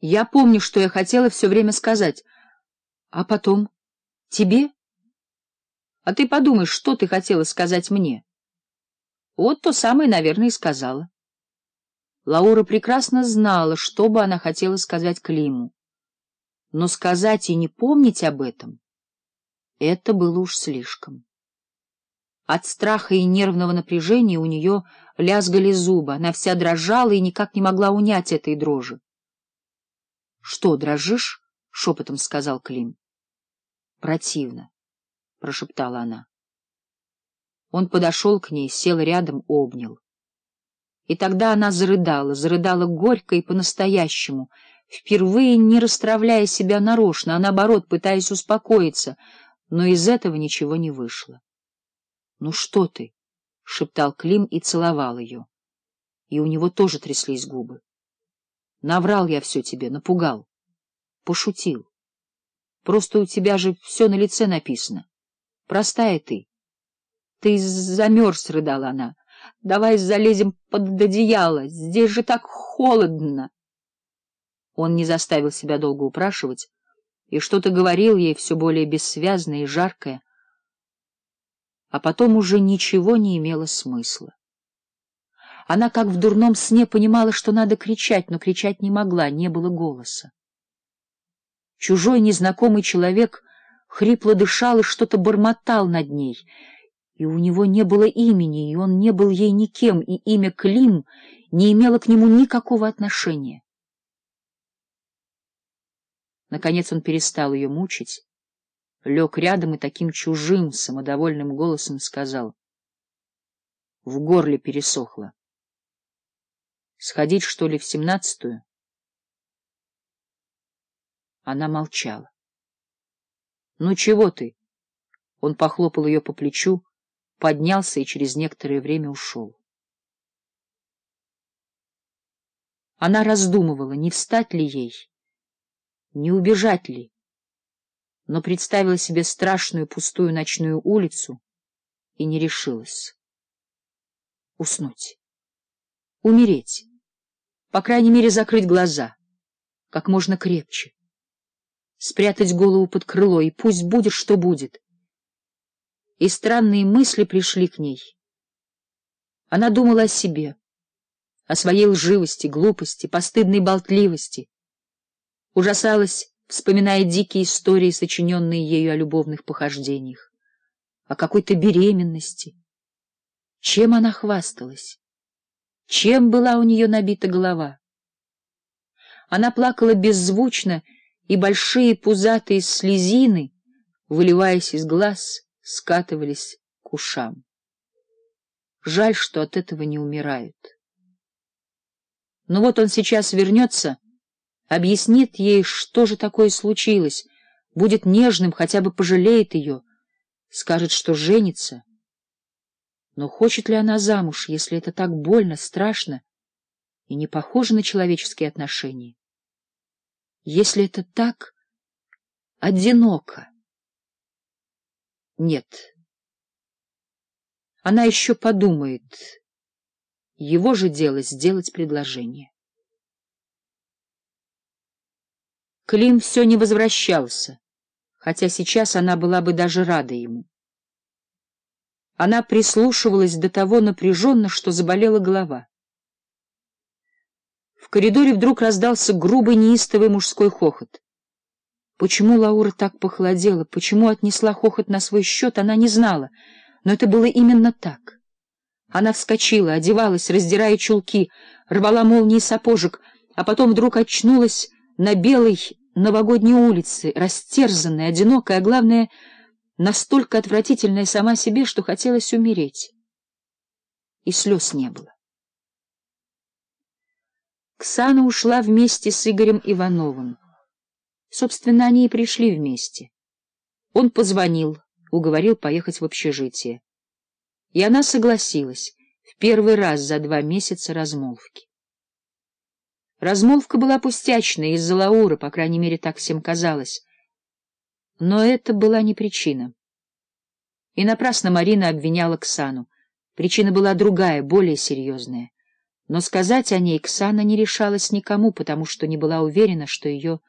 Я помню, что я хотела все время сказать. А потом? Тебе? А ты подумай, что ты хотела сказать мне. Вот то самое, наверное, и сказала. Лаура прекрасно знала, что бы она хотела сказать Климу. Но сказать и не помнить об этом — это было уж слишком. От страха и нервного напряжения у нее лязгали зубы, она вся дрожала и никак не могла унять этой дрожи. Что, дрожишь? — шепотом сказал Клим. — Противно, — прошептала она. Он подошел к ней, сел рядом, обнял. И тогда она зарыдала, зарыдала горько и по-настоящему, впервые не расстравляя себя нарочно, а наоборот, пытаясь успокоиться, но из этого ничего не вышло. — Ну что ты? — шептал Клим и целовал ее. И у него тоже тряслись губы. Наврал я все тебе, напугал. Пошутил. Просто у тебя же все на лице написано. Простая ты. Ты замерз, — рыдала она. Давай залезем под одеяло, здесь же так холодно. Он не заставил себя долго упрашивать и что-то говорил ей все более бессвязное и жаркое, а потом уже ничего не имело смысла. Она как в дурном сне понимала, что надо кричать, но кричать не могла, не было голоса. Чужой незнакомый человек хрипло дышал и что-то бормотал над ней, и у него не было имени, и он не был ей никем, и имя Клим не имело к нему никакого отношения. Наконец он перестал ее мучить, лег рядом и таким чужим, самодовольным голосом сказал. В горле пересохло. Сходить, что ли, в семнадцатую? Она молчала. — Ну чего ты? Он похлопал ее по плечу, поднялся и через некоторое время ушел. Она раздумывала, не встать ли ей, не убежать ли, но представила себе страшную пустую ночную улицу и не решилась. Уснуть умереть по крайней мере, закрыть глаза, как можно крепче, спрятать голову под крыло, и пусть будет, что будет. И странные мысли пришли к ней. Она думала о себе, о своей лживости, глупости, постыдной болтливости. Ужасалась, вспоминая дикие истории, сочиненные ею о любовных похождениях, о какой-то беременности. Чем она хвасталась? чем была у нее набита голова. Она плакала беззвучно, и большие пузатые слезины, выливаясь из глаз, скатывались к ушам. Жаль, что от этого не умирают. Но вот он сейчас вернется, объяснит ей, что же такое случилось, будет нежным, хотя бы пожалеет ее, скажет, что женится — но хочет ли она замуж, если это так больно, страшно и не похоже на человеческие отношения? Если это так, одиноко. Нет. Она еще подумает. Его же дело сделать предложение. Клим все не возвращался, хотя сейчас она была бы даже рада ему. Она прислушивалась до того напряженно, что заболела голова. В коридоре вдруг раздался грубый неистовый мужской хохот. Почему Лаура так похолодела, почему отнесла хохот на свой счет, она не знала, но это было именно так. Она вскочила, одевалась, раздирая чулки, рвала молнии сапожек, а потом вдруг очнулась на белой новогодней улице, растерзанной, одинокой, а главное — настолько отвратительная сама себе, что хотелось умереть. И слез не было. Ксана ушла вместе с Игорем Ивановым. Собственно, они и пришли вместе. Он позвонил, уговорил поехать в общежитие. И она согласилась в первый раз за два месяца размолвки. Размолвка была пустячная из-за Лауры, по крайней мере, так всем казалось. Но это была не причина. И напрасно Марина обвиняла Ксану. Причина была другая, более серьезная. Но сказать о ней Ксана не решалась никому, потому что не была уверена, что ее...